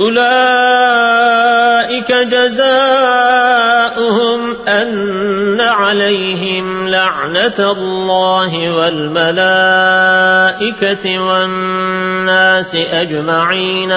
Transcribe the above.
أولئك جزاؤهم أن عليهم لعنة الله والملائكة والناس أجمعين.